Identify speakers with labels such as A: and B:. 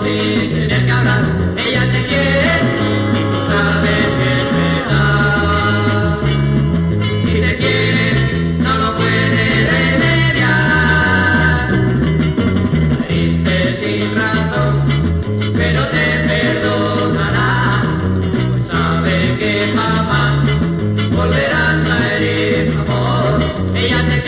A: sufrir, tener que hablar, ella te quiere y tú sabes que es verdad. Si te quiere, no lo puedes remediar. Triste sin razón, pero te perdonará, pues sabe que mamá volverás a herir amor, ella te